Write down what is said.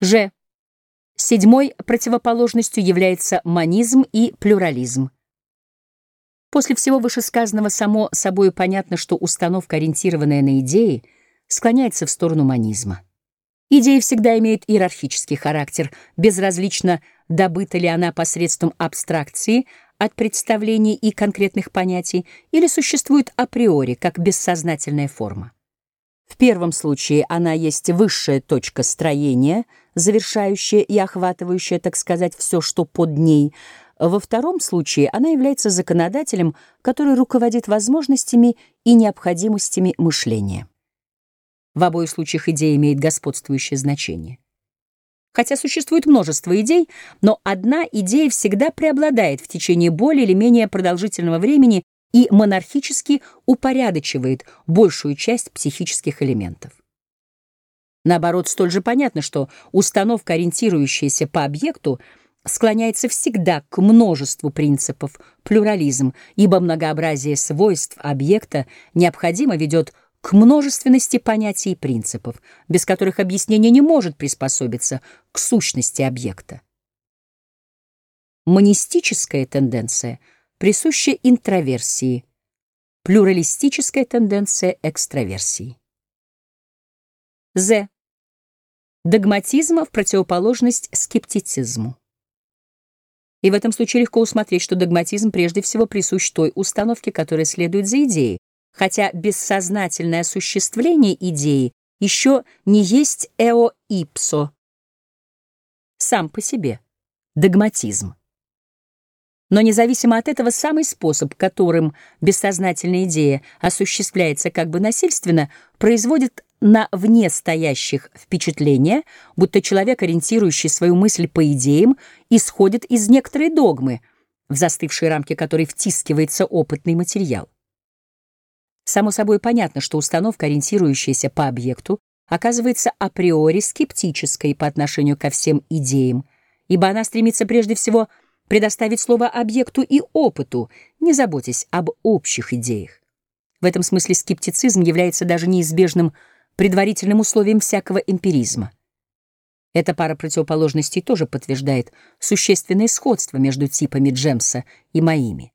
Ж. Седьмой противоположностью является монизм и плюрализм. После всего вышесказанного само собой понятно, что установка, ориентированная на идеи, склоняется в сторону монизма. Идея всегда имеет иерархический характер, безразлично, добыта ли она посредством абстракции от представлений и конкретных понятий или существует априори, как бессознательная форма. В первом случае она есть высшая точка строения, завершающая и охватывающая, так сказать, все, что под ней. Во втором случае она является законодателем, который руководит возможностями и необходимостями мышления. В обоих случаях идея имеет господствующее значение. Хотя существует множество идей, но одна идея всегда преобладает в течение более или менее продолжительного времени и монархически упорядочивает большую часть психических элементов. Наоборот, столь же понятно, что установка, ориентирующаяся по объекту, склоняется всегда к множеству принципов, плюрализм, ибо многообразие свойств объекта необходимо ведет к множественности понятий и принципов, без которых объяснение не может приспособиться к сущности объекта. Монистическая тенденция присуща интроверсии, плюралистическая тенденция экстраверсии. З. Догматизма в противоположность скептицизму. И в этом случае легко усмотреть, что догматизм прежде всего присущ той установке, которая следует за идеей, хотя бессознательное осуществление идеи еще не есть эо ипсо, сам по себе, догматизм. Но независимо от этого, самый способ, которым бессознательная идея осуществляется как бы насильственно, производит на вне стоящих впечатление, будто человек, ориентирующий свою мысль по идеям, исходит из некоторой догмы, в застывшие рамки которой втискивается опытный материал. Само собой понятно, что установка, ориентирующаяся по объекту, оказывается априори скептической по отношению ко всем идеям, ибо она стремится прежде всего предоставить слово объекту и опыту, не заботясь об общих идеях. В этом смысле скептицизм является даже неизбежным предварительным условием всякого эмпиризма. Эта пара противоположностей тоже подтверждает существенное сходство между типами Джемса и моими.